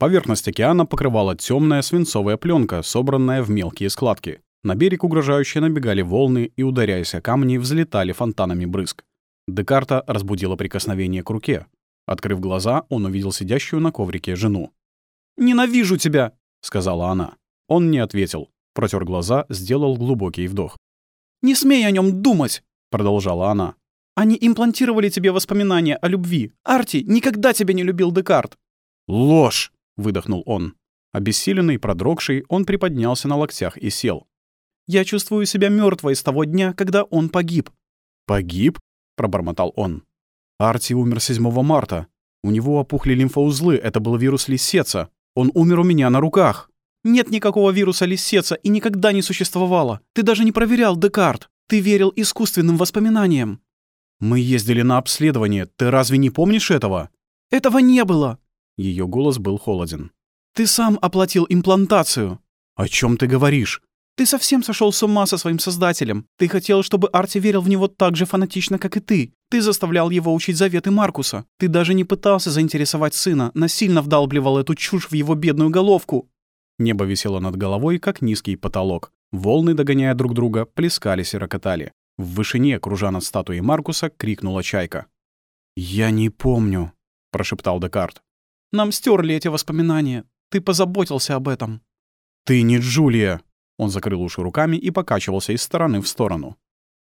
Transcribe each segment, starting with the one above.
Поверхность океана покрывала темная свинцовая пленка, собранная в мелкие складки. На берег угрожающе набегали волны и, ударяясь о камни, взлетали фонтанами брызг. Декарта разбудило прикосновение к руке. Открыв глаза, он увидел сидящую на коврике жену. «Ненавижу тебя!» — сказала она. Он не ответил. Протер глаза, сделал глубокий вдох. «Не смей о нем думать!» — продолжала она. «Они имплантировали тебе воспоминания о любви. Арти никогда тебя не любил, Декарт!» «Ложь!» — выдохнул он. Обессиленный, продрогший, он приподнялся на локтях и сел. «Я чувствую себя мертвой с того дня, когда он погиб». «Погиб?» — пробормотал он. «Арти умер 7 марта. У него опухли лимфоузлы, это был вирус Лисеца. Он умер у меня на руках». «Нет никакого вируса Лисеца и никогда не существовало. Ты даже не проверял Декарт. Ты верил искусственным воспоминаниям». «Мы ездили на обследование. Ты разве не помнишь этого?» «Этого не было!» Ее голос был холоден. «Ты сам оплатил имплантацию». «О чем ты говоришь?» «Ты совсем сошел с ума со своим создателем. Ты хотел, чтобы Арти верил в него так же фанатично, как и ты. Ты заставлял его учить заветы Маркуса. Ты даже не пытался заинтересовать сына, насильно вдалбливал эту чушь в его бедную головку». Небо висело над головой, как низкий потолок. Волны, догоняя друг друга, плескались и рокотали. В вышине, кружа над статуей Маркуса, крикнула чайка. «Я не помню», — прошептал Декарт. «Нам стерли эти воспоминания. Ты позаботился об этом». «Ты не Джулия!» Он закрыл уши руками и покачивался из стороны в сторону.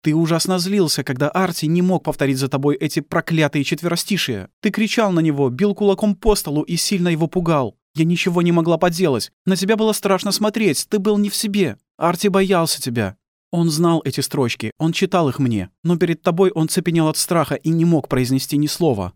«Ты ужасно злился, когда Арти не мог повторить за тобой эти проклятые четверостишия. Ты кричал на него, бил кулаком по столу и сильно его пугал. Я ничего не могла поделать. На тебя было страшно смотреть, ты был не в себе. Арти боялся тебя. Он знал эти строчки, он читал их мне, но перед тобой он цепенел от страха и не мог произнести ни слова.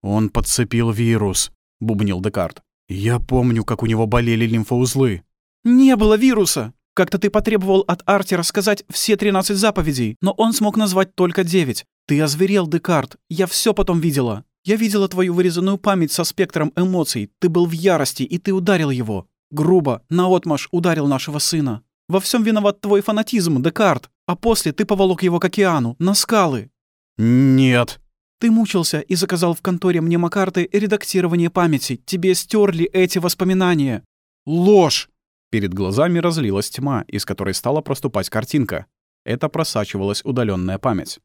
«Он подцепил вирус», — бубнил Декарт. «Я помню, как у него болели лимфоузлы». «Не было вируса! Как-то ты потребовал от Арти рассказать все 13 заповедей, но он смог назвать только 9. Ты озверел, Декарт, я все потом видела. Я видела твою вырезанную память со спектром эмоций. Ты был в ярости, и ты ударил его. Грубо, наотмашь ударил нашего сына. Во всем виноват твой фанатизм, Декарт. А после ты поволок его к океану, на скалы. Нет. Ты мучился и заказал в конторе мне Макарты редактирование памяти. Тебе стерли эти воспоминания. Ложь! Перед глазами разлилась тьма, из которой стала проступать картинка. Это просачивалась удаленная память.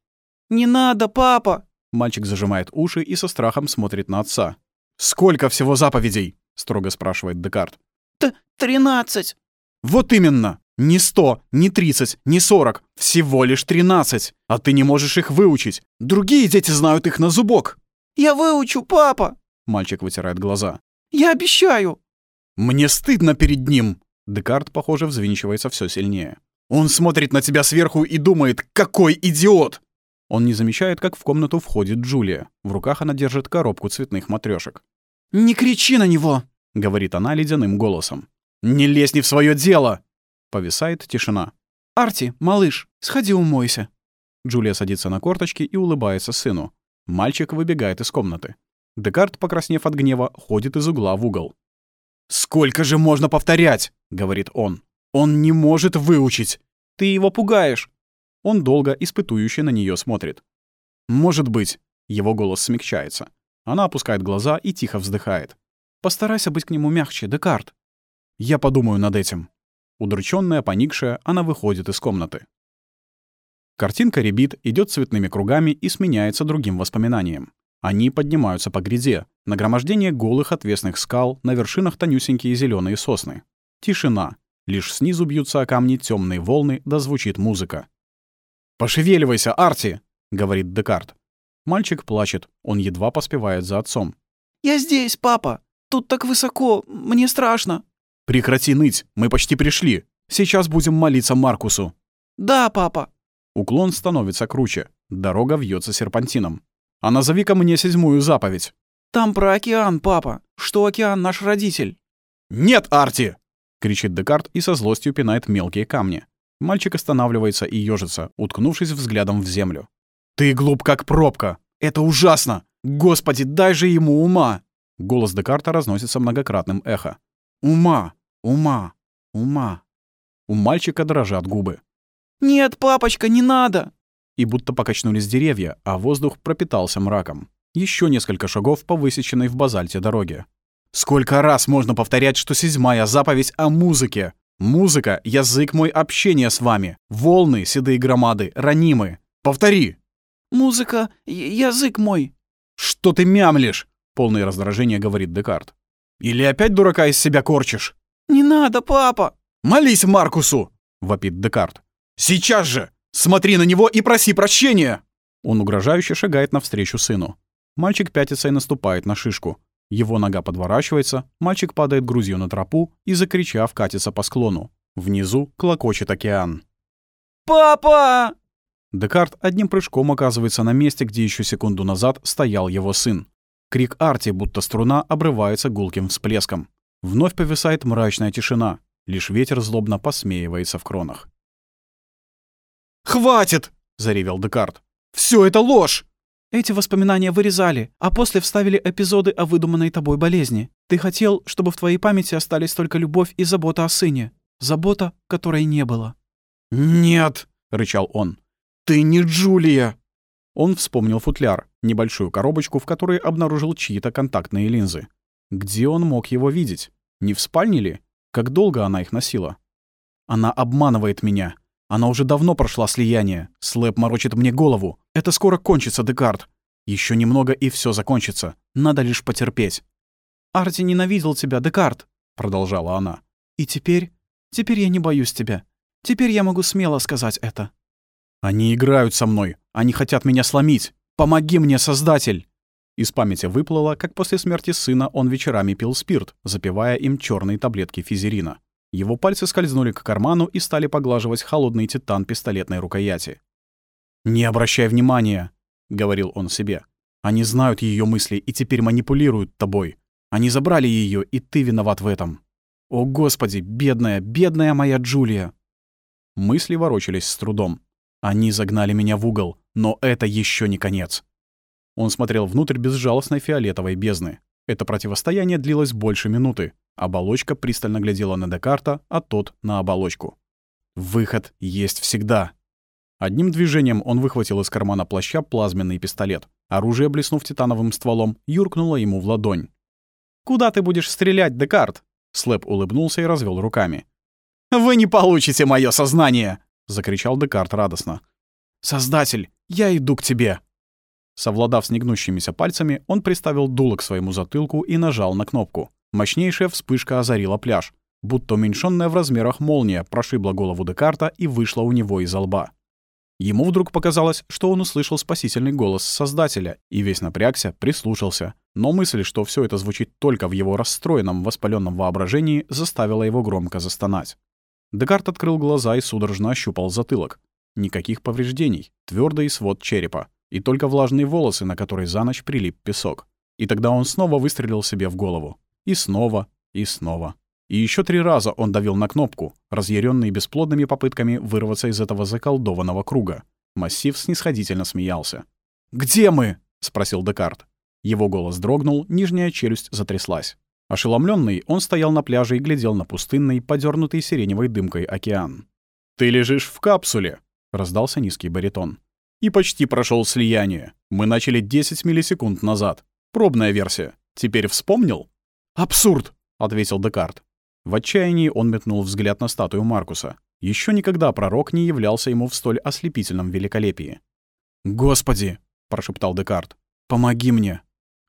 «Не надо, папа!» Мальчик зажимает уши и со страхом смотрит на отца. «Сколько всего заповедей?» — строго спрашивает Декарт. «Т «Тринадцать». «Вот именно! Не сто, не тридцать, не сорок. Всего лишь тринадцать. А ты не можешь их выучить. Другие дети знают их на зубок. «Я выучу, папа!» Мальчик вытирает глаза. «Я обещаю!» «Мне стыдно перед ним!» Декарт, похоже, взвинчивается все сильнее. «Он смотрит на тебя сверху и думает, какой идиот!» Он не замечает, как в комнату входит Джулия. В руках она держит коробку цветных матрешек. «Не кричи на него!» — говорит она ледяным голосом. «Не лезь не в свое дело!» Повисает тишина. «Арти, малыш, сходи умойся». Джулия садится на корточки и улыбается сыну. Мальчик выбегает из комнаты. Декарт, покраснев от гнева, ходит из угла в угол. «Сколько же можно повторять?» — говорит он. «Он не может выучить. Ты его пугаешь». Он долго, испытующе на нее смотрит. «Может быть». Его голос смягчается. Она опускает глаза и тихо вздыхает. «Постарайся быть к нему мягче, Декарт». «Я подумаю над этим». Удрученная, поникшая, она выходит из комнаты. Картинка ребит, идет цветными кругами и сменяется другим воспоминанием. Они поднимаются по гряде. Нагромождение голых отвесных скал, на вершинах тонюсенькие зеленые сосны. Тишина. Лишь снизу бьются о камни темные волны, да звучит музыка. «Пошевеливайся, Арти!» — говорит Декарт. Мальчик плачет, он едва поспевает за отцом. «Я здесь, папа! Тут так высоко, мне страшно!» «Прекрати ныть, мы почти пришли. Сейчас будем молиться Маркусу». «Да, папа». Уклон становится круче. Дорога вьется серпантином. «А назови-ка мне седьмую заповедь». «Там про океан, папа. Что океан наш родитель?» «Нет, Арти!» — кричит Декарт и со злостью пинает мелкие камни. Мальчик останавливается и ёжится, уткнувшись взглядом в землю. «Ты глуп, как пробка! Это ужасно! Господи, дай же ему ума!» Голос Декарта разносится многократным эхо. «Ума! Ума! Ума!» У мальчика дрожат губы. «Нет, папочка, не надо!» И будто покачнулись деревья, а воздух пропитался мраком. Еще несколько шагов по высеченной в базальте дороге. Сколько раз можно повторять, что седьмая заповедь о музыке? Музыка — язык мой общения с вами. Волны, седые громады, ранимы. Повтори!» «Музыка — язык мой». «Что ты мямлишь?» — полное раздражение говорит Декарт. «Или опять дурака из себя корчишь?» «Не надо, папа!» «Молись Маркусу!» — вопит Декарт. «Сейчас же! Смотри на него и проси прощения!» Он угрожающе шагает навстречу сыну. Мальчик пятится и наступает на шишку. Его нога подворачивается, мальчик падает грузью на тропу и, закричав, катится по склону. Внизу клокочет океан. «Папа!» Декарт одним прыжком оказывается на месте, где еще секунду назад стоял его сын. Крик Арти, будто струна, обрывается гулким всплеском. Вновь повисает мрачная тишина. Лишь ветер злобно посмеивается в кронах. «Хватит!» — заревел Декарт. «Всё это ложь!» Эти воспоминания вырезали, а после вставили эпизоды о выдуманной тобой болезни. Ты хотел, чтобы в твоей памяти остались только любовь и забота о сыне. Забота, которой не было. «Нет!» — рычал он. «Ты не Джулия!» Он вспомнил футляр, небольшую коробочку, в которой обнаружил чьи-то контактные линзы. Где он мог его видеть? Не в спальне ли? Как долго она их носила? Она обманывает меня. Она уже давно прошла слияние. Слэп морочит мне голову. Это скоро кончится, Декарт. Еще немного, и все закончится. Надо лишь потерпеть. «Арти ненавидел тебя, Декарт», — продолжала она. «И теперь... Теперь я не боюсь тебя. Теперь я могу смело сказать это». «Они играют со мной. Они хотят меня сломить. Помоги мне, Создатель!» Из памяти выплыло, как после смерти сына он вечерами пил спирт, запивая им черные таблетки физерина. Его пальцы скользнули к карману и стали поглаживать холодный титан пистолетной рукояти. «Не обращай внимания», — говорил он себе. «Они знают ее мысли и теперь манипулируют тобой. Они забрали ее, и ты виноват в этом. О, Господи, бедная, бедная моя Джулия!» Мысли ворочались с трудом. Они загнали меня в угол, но это еще не конец. Он смотрел внутрь безжалостной фиолетовой бездны. Это противостояние длилось больше минуты. Оболочка пристально глядела на Декарта, а тот — на оболочку. Выход есть всегда. Одним движением он выхватил из кармана плаща плазменный пистолет. Оружие, блеснув титановым стволом, юркнуло ему в ладонь. «Куда ты будешь стрелять, Декарт?» Слэп улыбнулся и развел руками. «Вы не получите мое сознание!» — закричал Декарт радостно. «Создатель, я иду к тебе!» Совладав с негнущимися пальцами, он приставил дуло к своему затылку и нажал на кнопку. Мощнейшая вспышка озарила пляж. Будто уменьшенная в размерах молния прошибла голову Декарта и вышла у него из лба. Ему вдруг показалось, что он услышал спасительный голос Создателя и весь напрягся, прислушался. Но мысль, что все это звучит только в его расстроенном, воспаленном воображении, заставила его громко застонать. Декарт открыл глаза и судорожно ощупал затылок. Никаких повреждений, твердый свод черепа и только влажные волосы, на которые за ночь прилип песок. И тогда он снова выстрелил себе в голову. И снова, и снова. И еще три раза он давил на кнопку, разъяренный бесплодными попытками вырваться из этого заколдованного круга. Массив снисходительно смеялся. «Где мы?» — спросил Декарт. Его голос дрогнул, нижняя челюсть затряслась. Ошеломленный, он стоял на пляже и глядел на пустынный, подернутый сиреневой дымкой океан. «Ты лежишь в капсуле!» — раздался низкий баритон и почти прошел слияние. Мы начали 10 миллисекунд назад. Пробная версия. Теперь вспомнил? «Абсурд!» — ответил Декарт. В отчаянии он метнул взгляд на статую Маркуса. Еще никогда пророк не являлся ему в столь ослепительном великолепии. «Господи!» — прошептал Декарт. «Помоги мне!»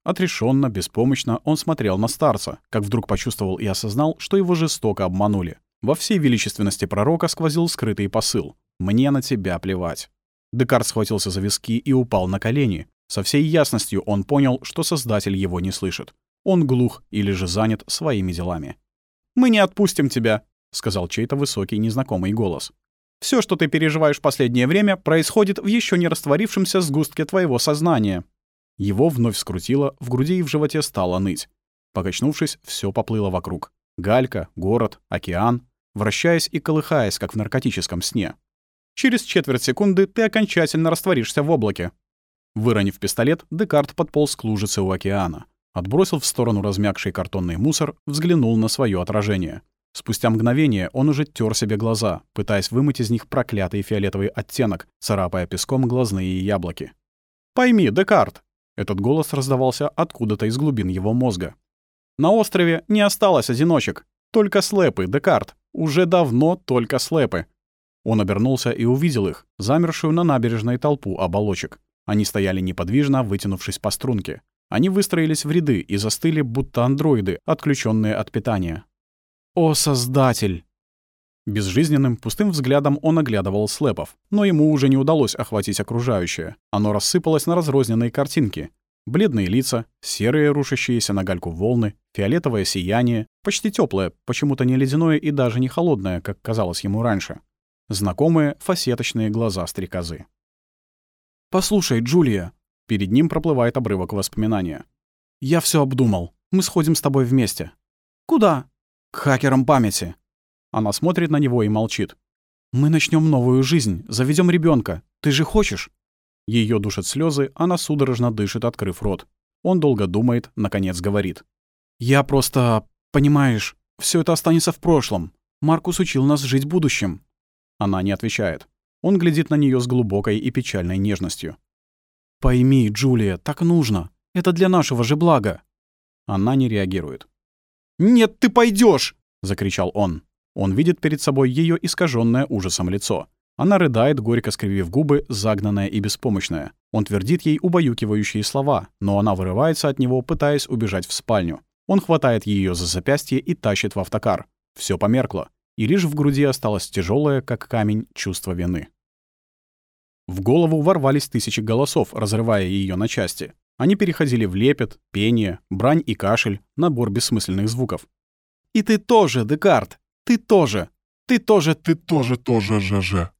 Отрешенно, беспомощно он смотрел на старца, как вдруг почувствовал и осознал, что его жестоко обманули. Во всей величественности пророка сквозил скрытый посыл. «Мне на тебя плевать». Декарт схватился за виски и упал на колени. Со всей ясностью он понял, что Создатель его не слышит. Он глух или же занят своими делами. «Мы не отпустим тебя», — сказал чей-то высокий незнакомый голос. Все, что ты переживаешь последнее время, происходит в еще не растворившемся сгустке твоего сознания». Его вновь скрутило, в груди и в животе стало ныть. Покачнувшись, все поплыло вокруг. Галька, город, океан, вращаясь и колыхаясь, как в наркотическом сне. Через четверть секунды ты окончательно растворишься в облаке. Выронив пистолет, Декарт подполз к лужице у океана. Отбросил в сторону размягший картонный мусор, взглянул на свое отражение. Спустя мгновение он уже тер себе глаза, пытаясь вымыть из них проклятый фиолетовый оттенок, царапая песком глазные яблоки. «Пойми, Декарт!» Этот голос раздавался откуда-то из глубин его мозга. На острове не осталось одиночек. Только слепы, Декарт. Уже давно только слепы. Он обернулся и увидел их, замершую на набережной толпу оболочек. Они стояли неподвижно, вытянувшись по струнке. Они выстроились в ряды и застыли, будто андроиды, отключенные от питания. «О, Создатель!» Безжизненным, пустым взглядом он оглядывал слепов, но ему уже не удалось охватить окружающее. Оно рассыпалось на разрозненные картинки. Бледные лица, серые рушащиеся на гальку волны, фиолетовое сияние, почти теплое, почему-то не ледяное и даже не холодное, как казалось ему раньше. Знакомые фасеточные глаза стрекозы. «Послушай, Джулия!» Перед ним проплывает обрывок воспоминания. «Я все обдумал. Мы сходим с тобой вместе». «Куда?» «К хакерам памяти». Она смотрит на него и молчит. «Мы начнем новую жизнь, заведем ребенка. Ты же хочешь?» Ее душат слезы, она судорожно дышит, открыв рот. Он долго думает, наконец говорит. «Я просто... Понимаешь, все это останется в прошлом. Маркус учил нас жить будущим». Она не отвечает. Он глядит на нее с глубокой и печальной нежностью. «Пойми, Джулия, так нужно. Это для нашего же блага». Она не реагирует. «Нет, ты пойдешь! закричал он. Он видит перед собой ее искаженное ужасом лицо. Она рыдает, горько скривив губы, загнанная и беспомощная. Он твердит ей убаюкивающие слова, но она вырывается от него, пытаясь убежать в спальню. Он хватает ее за запястье и тащит в автокар. Все померкло, и лишь в груди осталось тяжелое, как камень, чувство вины. В голову ворвались тысячи голосов, разрывая ее на части. Они переходили в лепет, пение, брань и кашель, набор бессмысленных звуков. «И ты тоже, Декарт! Ты тоже! Ты тоже, ты тоже, тоже, же-же!»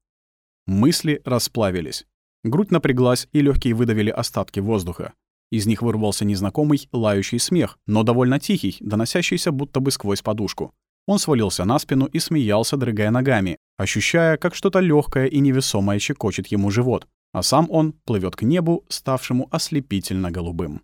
Мысли расплавились. Грудь напряглась, и легкие выдавили остатки воздуха. Из них вырвался незнакомый, лающий смех, но довольно тихий, доносящийся будто бы сквозь подушку. Он свалился на спину и смеялся, дрыгая ногами, ощущая, как что-то легкое и невесомое щекочет ему живот, а сам он плывет к небу, ставшему ослепительно голубым.